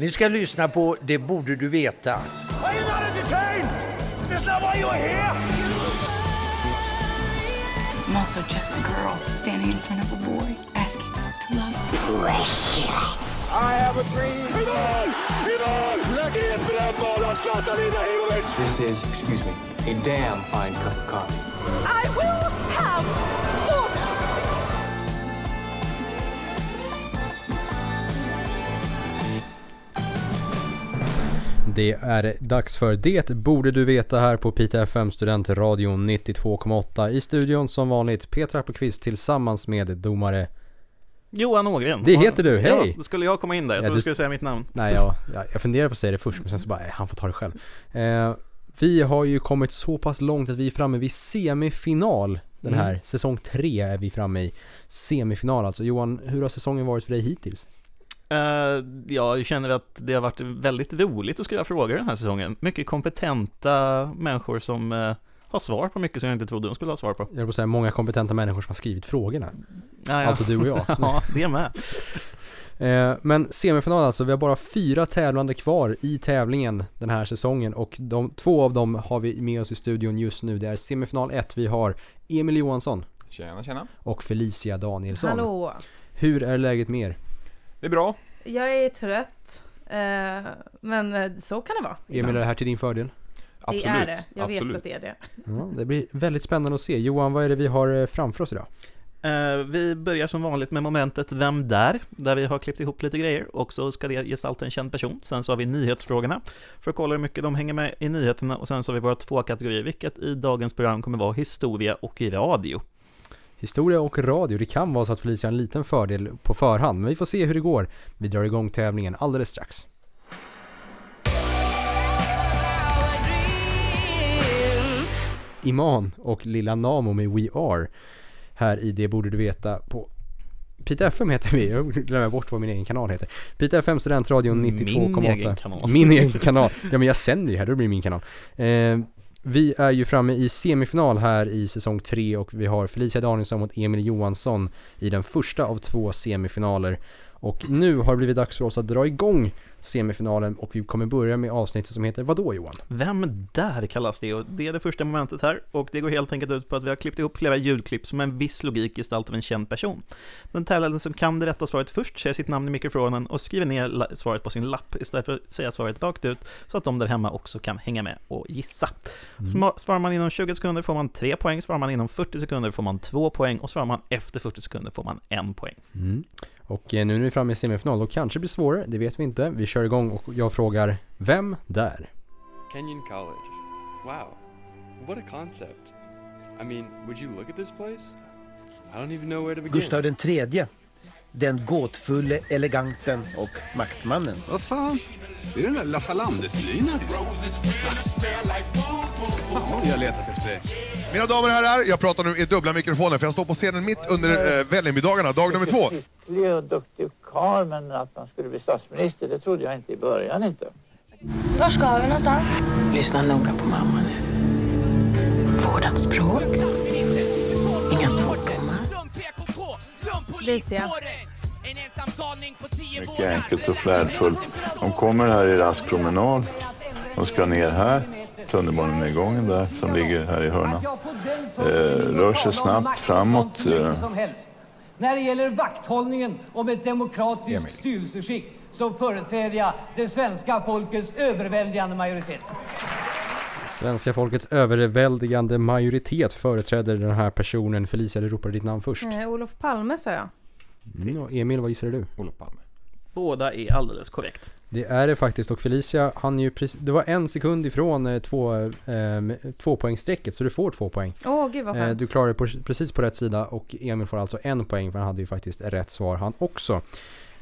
Ni ska lyssna på Det borde du veta. Are you not entertained? Is this not why you are here? I'm also just a girl standing in front of a boy asking to love. I have a dream. Ivan! Ivan! Lägg in brännboll av Zlatan Ibrahimovic! This is, excuse me, a damn fine cup of coffee. I will have Det är dags för Det borde du veta här på Piteå FM Studentradion 92,8 i studion som vanligt Peter Appelqvist tillsammans med domare Johan Ågren. Det heter du, hej! Ja, då skulle jag komma in där. Jag Ja, trodde du- skulle säga mitt namn. Nej jag, jag, funderar på att säga det först men sen så bara, nej, han får ta det själv eh, Vi har ju kommit så pass långt att vi är framme vid semifinal Den här, Mm. säsong tre är vi framme i Semifinal alltså Johan, hur har säsongen varit för dig hittills? Eh, jag känner att det har varit väldigt roligt att skriva frågor den här säsongen. Mycket kompetenta människor som eh, har svar på mycket som jag inte trodde de skulle ha svar på. Jag vill säga många kompetenta människor som har skrivit frågorna Ja, ja. Alltså du och jag ja, det med. Eh, Men semifinal alltså, vi har bara fyra tävlande kvar i tävlingen den här säsongen och de, två av dem har vi med oss i studion just nu. Det är semifinal 1, vi har Emil Johansson Tjena, tjena. och Felicia Danielsson. Hallå! Hur är läget med er? Det är bra. Jag är trött, eh, men eh, så kan det vara. Emil, är det här till din fördel? Absolut. Det är det, jag Absolut. vet att det är det. Ja, det blir väldigt spännande att se. Johan, vad är det vi har eh, framför oss idag? Eh, vi börjar som vanligt med momentet Vem där? Där vi har klippt ihop lite grejer och så ska det gestalta en känd person. Sen så har vi nyhetsfrågorna för att kolla hur mycket de hänger med i nyheterna och sen så har vi våra två kategorier, vilket i dagens program kommer vara historia och radio. Historia och radio, det kan vara så att Felicia har en liten fördel på förhand, men vi får se hur det går. Vi drar igång tävlingen alldeles strax. Iman och Lilla Namo med We Are här i Det borde du veta på Pita FM heter vi, jag glömmer bort vad min egen kanal heter Pita FM Studentradion Min 92,8 egen kanal. Min egen kanal, ja men jag sänder ju här, då blir det min kanal eh, vi är ju framme i semifinal här i säsong 3 och vi har Felicia Danielsson mot Emil Johansson i den första av två semifinaler och nu har det blivit dags för oss att dra igång semifinalen och vi kommer börja med avsnittet som heter Vadå Johan? Vem där kallas det och det är det första momentet här och det går helt enkelt ut på att vi har klippt ihop flera ljudklipp som en viss logik gestaltar en känd person. Den tävlande som kan det rätta svaret först säger sitt namn i mikrofonen och skriver ner svaret på sin lapp istället för att säga svaret rakt ut så att de där hemma också kan hänga med och gissa. Sma- Svarar man inom 20 sekunder får man 3 poäng, svarar man inom 40 sekunder får man 2 poäng och svarar man efter 40 sekunder får man 1 poäng. Mm. Och eh, nu när vi är framme i semifinal, då kanske det blir svårare, det vet vi inte. Vi kör igång och jag frågar Vem där? Kenyon College. Wow. What a concept. I mean, would you look at this place? I don't even know where to begin. Gustav den tredje. Den gåtfulle eleganten och maktmannen. Vad fan? Det är den där Lasse Landes-slynan. Fan, jag har letat efter. Mina damer och herrar, jag pratar nu i dubbla mikrofoner för jag står på scenen mitt under eh, Vällingbydagarna, dag nummer två. Skicklig och duktig karl men att man skulle bli statsminister det trodde jag inte i början inte. Var ska vi någonstans? Lyssna noga på mamma nu. Vårdat språk. Inga svordomar. Felicia. Mycket enkelt och flärdfullt. De kommer här i rask promenad. De ska ner här. Tunnelbanenedgången där som ligger här i hörnan. Eh, rör sig snabbt framåt. Eh, När det gäller vakthållningen om ett demokratiskt styrelseskick så företräder jag det svenska folkets överväldigande majoritet. Svenska folkets överväldigande majoritet företräder den här personen. Felicia, du ropade ditt namn först. Eh, Olof Palme sa jag. Mm. och Emil, vad gissade du? Olof Palme. Båda är alldeles korrekt. Det är det faktiskt och Felicia, han är ju precis, det var en sekund ifrån eh, två, eh, två poängstrecket så du får två poäng. Åh, gud vad Eh, skönt. Du klarar det på, precis på rätt sida och Emil får alltså en poäng för han hade ju faktiskt rätt svar han också.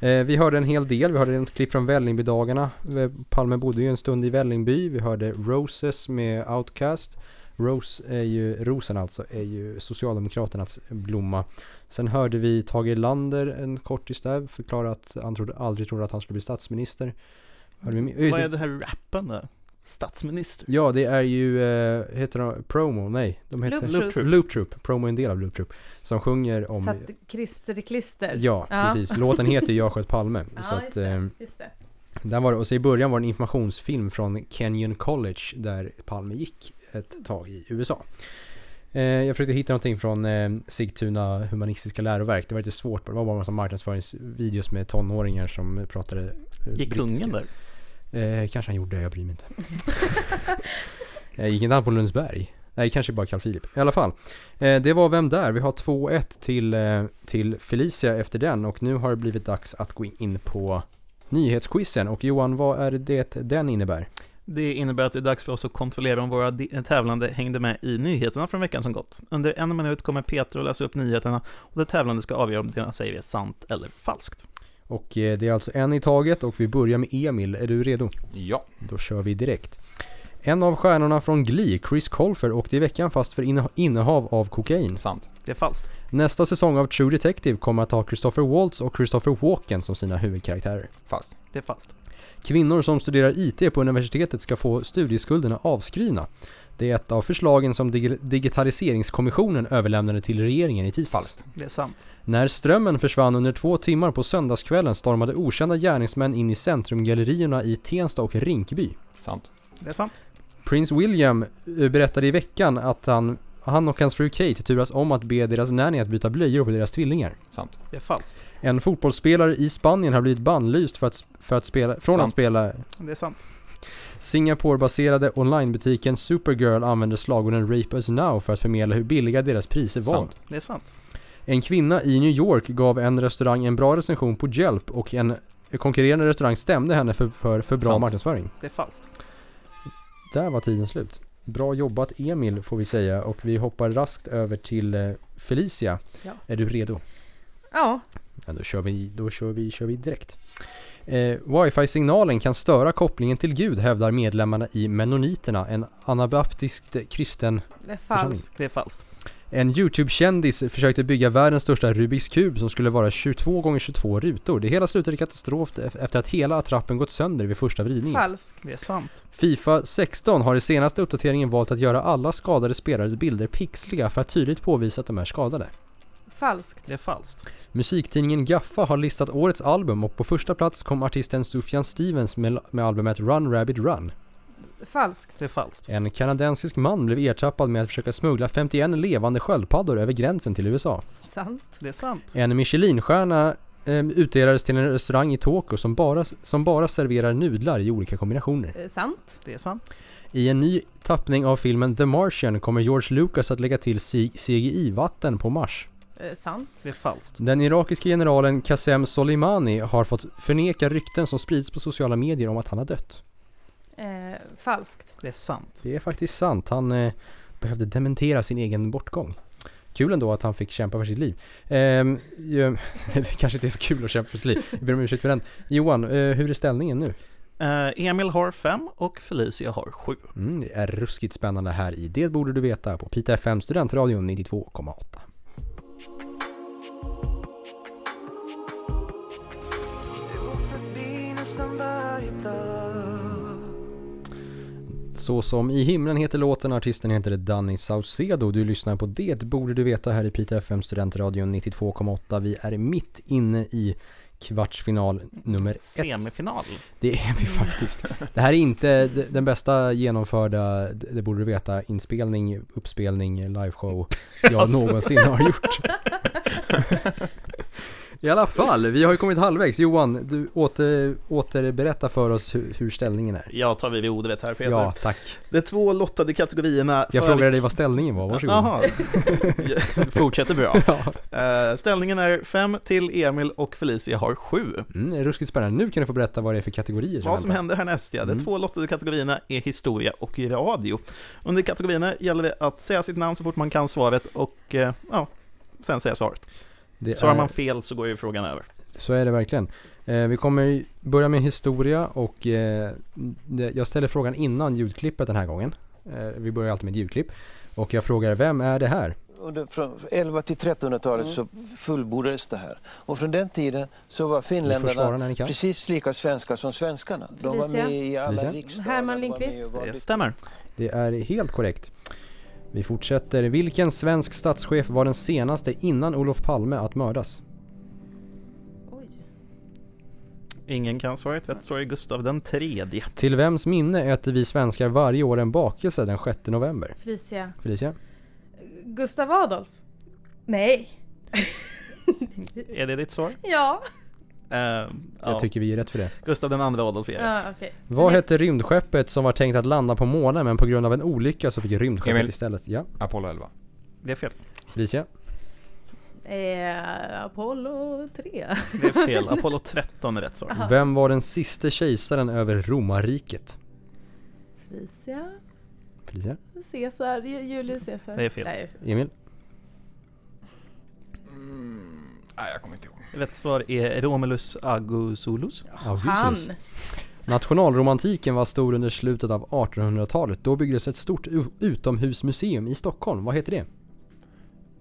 Eh, Vi hörde en hel del, vi hörde ett klipp från Vällingbydagarna. Eh, Palme bodde ju en stund i Vällingby. Vi hörde Roses med Outcast. Rose är ju, rosen alltså, är ju Socialdemokraternas blomma. Sen hörde vi Tage Erlander en kortis där, förklara att han trodde, aldrig trodde att han skulle bli statsminister. Hörde vi, Vad är det här rappen där? Statsminister? Ja, det är ju, eh, heter de Promo? Nej, de heter Loop Troop. Loop Troop. Promo är en del av Loop Troop. Som sjunger om Satt klister i klister. Ja, precis. Låten heter Jag sköt Palme. Ja, så just att, det, eh, just det. Där var det, och så i början var det en informationsfilm från Kenyon College där Palme gick ett tag i USA. Eh, jag försökte hitta någonting från eh, Sigtuna humanistiska läroverk. Det var lite svårt, det var bara en massa marknadsföringsvideos med tonåringar som pratade eh, Gick kungen där? Eh, kanske han gjorde, jag bryr mig inte. gick inte han på Lundsberg? Nej, kanske bara Carl Philip. I alla fall. Eh, det var Vem där? Vi har 2-1 till, eh, till Felicia efter den och nu har det blivit dags att gå in på nyhetsquizen. Och Johan, vad är det den innebär? Det innebär att det är dags för oss att kontrollera om våra tävlande hängde med i nyheterna från veckan som gått. Under en minut kommer Peter att läsa upp nyheterna och det tävlande ska avgöra om det jag säger är sant eller falskt. Och eh, det är alltså en i taget och vi börjar med Emil. Är du redo? Ja. Då kör vi direkt. En av stjärnorna från Glee, Chris Colfer, åkte i veckan fast för inne- innehav av kokain. Sant. Det är falskt. Nästa säsong av True Detective kommer att ha Christopher Waltz och Christopher Walken som sina huvudkaraktärer. Falskt. Det är falskt. Kvinnor som studerar IT på universitetet ska få studieskulderna avskrivna. Det är ett av förslagen som Dig- Digitaliseringskommissionen överlämnade till regeringen i tisdags. Det är sant. När strömmen försvann under två timmar på söndagskvällen stormade okända gärningsmän in i centrumgallerierna i Tensta och Rinkeby. Sant. Det är sant. Prins William eh, berättade i veckan att han, han och hans fru Kate turas om att be deras nanny att byta blöjor på deras tvillingar. Sant. Det är falskt. En fotbollsspelare i Spanien har blivit bannlyst för att, för att spela, från att Sant. spela Det är sant. Singapore-baserade onlinebutiken Supergirl använder slagorden “Rape us now” för att förmedla hur billiga deras priser var. Sant. Det är sant. En kvinna i New York gav en restaurang en bra recension på Hjälp och en konkurrerande restaurang stämde henne för, för, för bra Sant. marknadsföring. Det är falskt. Där var tiden slut. Bra jobbat Emil får vi säga och vi hoppar raskt över till eh, Felicia. Ja. Är du redo? Ja, Ja, då kör vi, då kör vi, kör vi direkt. Eh, Wifi-signalen kan störa kopplingen till Gud hävdar medlemmarna i Mennoniterna, en anabaptisk kristen det är falskt. Det är falskt. En YouTube-kändis försökte bygga världens största Rubiks kub som skulle vara 22 x 22 rutor. Det hela slutade i katastrof ef- efter att hela attrappen gått sönder vid första vridningen. Falskt. Det är sant. Fifa 16 har i senaste uppdateringen valt att göra alla skadade spelares bilder pixliga för att tydligt påvisa att de är skadade. Falskt. Det är falskt. Musiktidningen Gaffa har listat årets album och på första plats kom artisten Sufjan Stevens med, med albumet Run Rabbit Run. Falskt. Det är falskt. En kanadensisk man blev ertappad med att försöka smuggla 51 levande sköldpaddor över gränsen till USA. Sant. Det är sant. En Michelinstjärna eh, utdelades till en restaurang i Tokyo som bara, som bara serverar nudlar i olika kombinationer. Eh, sant. Det är sant. I en ny tappning av filmen The Martian kommer George Lucas att lägga till CGI-vatten på Mars. Eh, sant. Det är falskt. Den irakiske generalen Qasem Soleimani har fått förneka rykten som sprids på sociala medier om att han har dött. Eh, falskt. Det är sant. Det är faktiskt sant. Han eh, behövde dementera sin egen bortgång. Kul ändå att han fick kämpa för sitt liv. Ehm, ja, det kanske inte är så kul att kämpa för sitt liv. Jag ber om ursäkt för den. Johan, eh, hur är ställningen nu? Eh, Emil har fem och Felicia har sju. Mm, det är ruskigt spännande här i Det borde du veta på Pita FM Studentradion 92,8. Så som i himlen heter låten, artisten heter Danny Saucedo. Du lyssnar på Det borde du veta här i Pita FM Studentradion 92,8. Vi är mitt inne i kvartsfinal nummer ett. Semifinal. Det är vi faktiskt. Det här är inte den bästa genomförda, det borde du veta, inspelning, uppspelning, liveshow jag Alltså. någonsin har gjort. I alla fall, vi har ju kommit halvvägs. Johan, du åter, återberätta för oss hur, hur ställningen är. Jag tar vid ordet här Peter. Ja, tack. De två lottade kategorierna Jag för- frågade dig vad ställningen var, varsågod. Jaha, fortsätter bra. Eh, ställningen är fem till Emil och Felicia har sju. Mm, ruskigt spännande. Nu kan du få berätta vad det är för kategorier Vad som händer härnäst ja, de Mm. två lottade kategorierna är historia och radio. Under kategorierna gäller det att säga sitt namn så fort man kan svaret och eh, ja, sen säga svaret. Det Svarar är- man fel så går ju frågan över. Så är det verkligen. Eh, vi kommer börja med historia och eh, det, jag ställer frågan innan ljudklippet den här gången. Eh, vi börjar alltid med ljudklipp. Och jag frågar, vem är det här? Under, från 11 till 1300-talet så fullbordades det här. Och från den tiden så var finländarna precis lika svenska som svenskarna. De var Felicia? med i alla Felicia? riksdagar. Herman var Lindqvist? var Det stämmer. Det är helt korrekt. Vi fortsätter. Vilken svensk statschef var den senaste innan Olof Palme att mördas? Oj. Ingen kan svaret. Rätt svar är Gustav den tredje. Till vems minne äter vi svenskar varje år en bakelse den 6 november? Felicia. Felicia? Gustav Adolf? Nej. Är det ditt svar? Ja. Eh, Jag ja. tycker vi ger rätt för det. Gustav den andra Adolf är rätt. Okej. Vad hette rymdskeppet som var tänkt att landa på månen men på grund av en olycka så fick rymdskeppet Emil. istället? Ja. Apollo 11. Det är fel. Felicia? Eh, Apollo 3. Det är fel. Apollo 13 är rätt svar. Aha. Vem var den siste kejsaren över romarriket? Felicia? Felicia? Caesar? Ju- Julius Caesar? Det är fel. Nej, Emil? Nej, jag kommer inte ihåg. Rätt svar är Romulus Augustulus. Augustus. Nationalromantiken var stor under slutet av 1800-talet. Då byggdes ett stort utomhusmuseum i Stockholm. Vad heter det?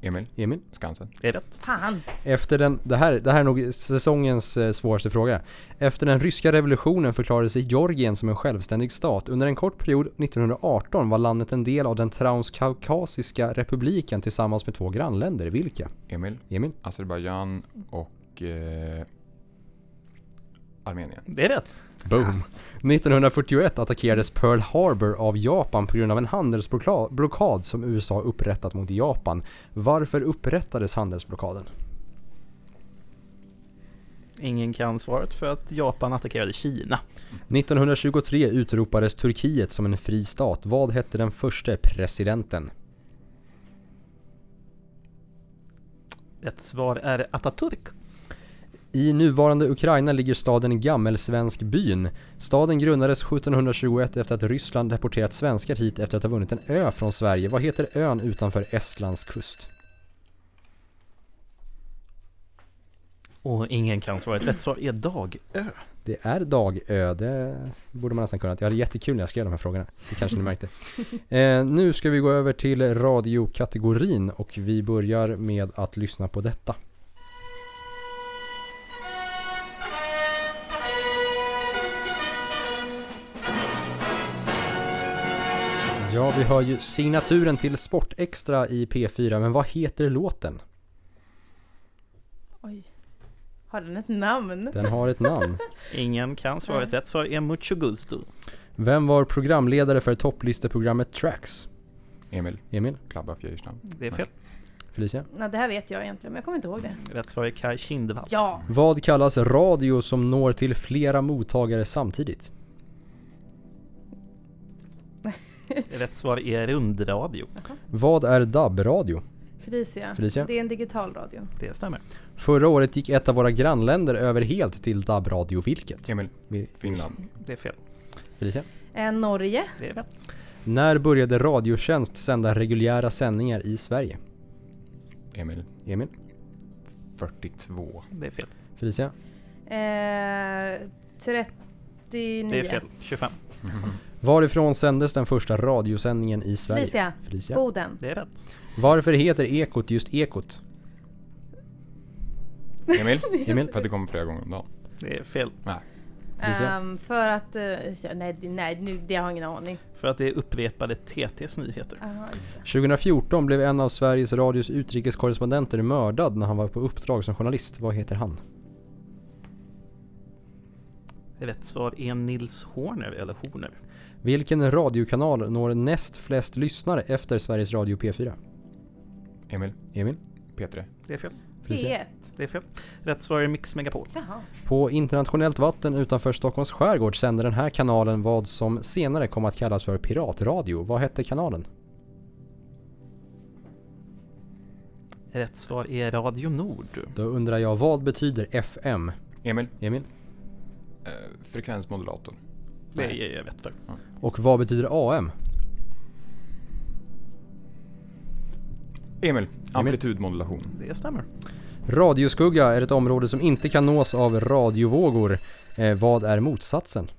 Emil? Emil? Skansen. Det är rätt. Fan. Efter den, det här, det här är nog säsongens eh, svåraste fråga. Efter den ryska revolutionen förklarade sig Georgien som en självständig stat. Under en kort period 1918 var landet en del av den Transkaukasiska republiken tillsammans med två grannländer. Vilka? Emil? Emil? Azerbajdzjan och eh, Armenien. Det är rätt. Boom. 1941 attackerades Pearl Harbor av Japan på grund av en handelsblockad som USA upprättat mot Japan. Varför upprättades handelsblockaden? Ingen kan svaret för att Japan attackerade Kina. 1923 utropades Turkiet som en fri stat. Vad hette den första presidenten? Rätt svar är Atatürk. I nuvarande Ukraina ligger staden Gammelsvenskbyn. Staden grundades 1721 efter att Ryssland deporterat svenskar hit efter att ha vunnit en ö från Sverige. Vad heter ön utanför Estlands kust? Och ingen kan svaret. Rätt svar är Dagö. Det är Dagö, det borde man nästan kunna. Jag hade jättekul när jag skrev de här frågorna. Det kanske ni märkte. Eh, nu ska vi gå över till radiokategorin och vi börjar med att lyssna på detta. Ja, vi har ju signaturen till Sportextra i P4, men vad heter låten? Oj. Har den ett namn? Den har ett namn. Ingen kan svaret. Rätt svar är Mucho Gusto. Vem var programledare för topplisteprogrammet Tracks? Emil? Emil? Klabba Fjärstam. Det är fel. Felicia? Nej, det här vet jag egentligen, men jag kommer inte ihåg det. Rätt svar är Kaj Kindvall. Ja. Vad kallas radio som når till flera mottagare samtidigt? Rätt svar är rundradio. Vad är DAB-radio? Felicia. Felicia? Det är en digital radio. Det stämmer. Förra året gick ett av våra grannländer över helt till DAB-radio. Vilket? Emil? Vi- Finland. Det är fel. Felicia? Eh, Norge. Det är rätt. När började Radiotjänst sända reguljära sändningar i Sverige? Emil? Emil? 42. Det är fel. Felicia? Eh, 39. Det är fel. 25. Varifrån sändes den första radiosändningen i Sverige? Felicia. Felicia? Boden. Det är rätt. Varför heter Ekot just Ekot? Emil? Emil? För att det kommer flera gånger om dagen. Det är fel. Nej. Ehm, för att... eh, ja, nej, nej nu, det har jag ingen aning. För att det är upprepade TTs nyheter. Aha, just det. 2014 blev en av Sveriges Radios utrikeskorrespondenter mördad när han var på uppdrag som journalist. Vad heter han? Rätt svar är Nils Horner, eller Horner. Vilken radiokanal når näst flest lyssnare efter Sveriges Radio P4? Emil? Emil? P3. Det är fel. Felicia? P1. Det är fel. Rätt svar är Mix Megapol. Jaha. På internationellt vatten utanför Stockholms skärgård sänder den här kanalen vad som senare kom att kallas för piratradio. Vad hette kanalen? Rätt svar är Radio Nord. Då undrar jag, vad betyder FM? Emil? Emil? Eh, frekvensmodulator. Nej. jag rätt för. Och vad betyder AM? Emil? Amplitudmodulation. Det stämmer. Radioskugga är ett område som inte kan nås av radiovågor. Eh, vad är motsatsen?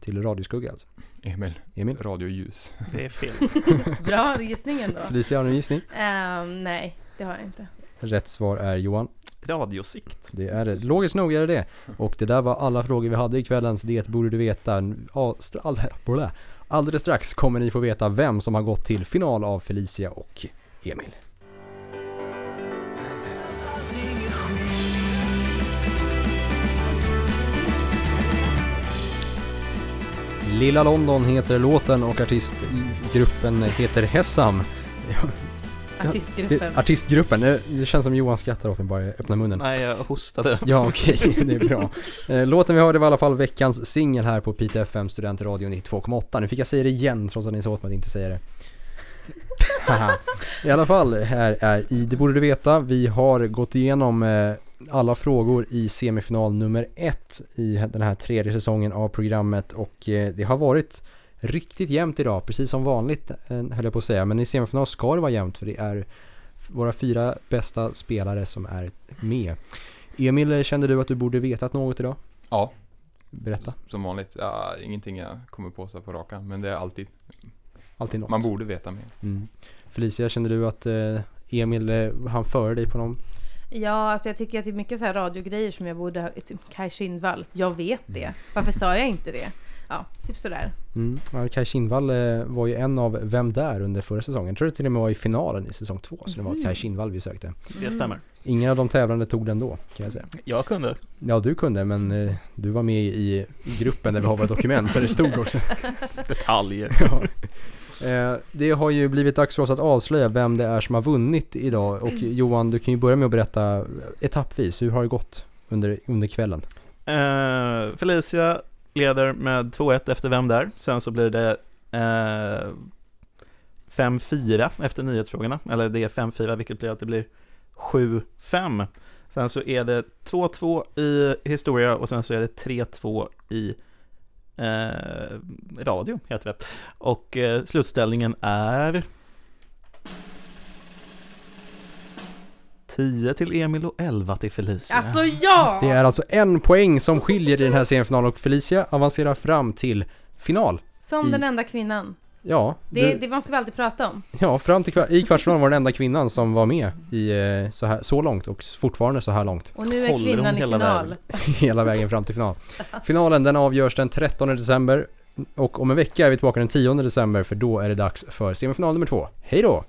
Till radioskugga alltså. Emil? Emil? Radioljus. Det är fel. Bra gissning ändå. Felicia, har du en gissning? Ehm, nej, det har jag inte. Rätt svar är Johan. Radiosikt. Det är det. Logiskt nog är det det. Och det där var alla frågor vi hade i kvällens Det borde du veta. Alldeles strax kommer ni få veta vem som har gått till final av Felicia och Emil. Lilla London heter låten och artistgruppen heter Hessam. Artistgruppen. Det, artistgruppen, det, det känns som Johan skrattar åt mig bara jag öppnar munnen. Nej, jag hostade. Ja, okej, det är bra. Eh, Låten vi hörde var i alla fall veckans singel här på Piteå FM Studentradio 92,8. Nu fick jag säga det igen trots att ni sa åt mig att inte säga det. I alla fall, här är i Det borde du veta. Vi har gått igenom eh, alla frågor i semifinal nummer ett i den här tredje säsongen av programmet och eh, det har varit riktigt jämnt idag, precis som vanligt eh, höll jag på att säga. Men i semifinal ska det vara jämnt för det är våra fyra bästa spelare som är med. Emil, kände du att du borde vetat något idag? Ja. Berätta. Som vanligt. Ja, ingenting jag kommer på så på rakan, men det är alltid... Alltid något. Man borde veta mer. Mm. Felicia, kände du att eh, Emil, eh, han före dig på någon? Ja, alltså jag tycker att det är mycket så här radiogrejer som jag borde ha... Typ Kaj Kindvall. Jag vet det. Varför sa jag inte det? Ja, typ sådär. Mm. Ja, Kaj Kindvall eh, var ju en av Vem där under förra säsongen. Jag tror det till och med var i finalen i säsong två. Så det var Mhm. Kaj Kindvall vi sökte. Det stämmer. Ingen av de tävlande tog den då, kan jag säga. Jag kunde. Ja, du kunde, men eh, du var med i gruppen där vi har våra dokument, så det stod också. Detaljer. ja. Eh, Det har ju blivit dags för oss att avslöja vem det är som har vunnit idag. Och Johan, du kan ju börja med att berätta etappvis, hur har det gått under, under kvällen? Eh, Felicia leder med 2-1 efter Vem där? Sen så blir det eh, 5-4 efter nyhetsfrågorna. Eller det är 5-4 vilket blir att det blir 7-5. Sen så är det 2-2 i historia och sen så är det 3-2 i eh, radio, heter det. Och eh, slutställningen är 10 till Emil och 11 till Felicia. Alltså ja! Det är alltså en poäng som skiljer i den här semifinalen och Felicia avancerar fram till final. Som I- den enda kvinnan. Ja, Det, du, det måste vi alltid prata om. ja fram till i kvartsfinalen var den enda kvinnan som var med i eh, så, här, så långt och fortfarande så här långt. Och nu är Håller kvinnan i hela final. vägen? Hela vägen fram till final. Finalen den avgörs den 13 december och om en vecka är vi tillbaka den 10 december för då är det dags för semifinal nummer två. Hej då!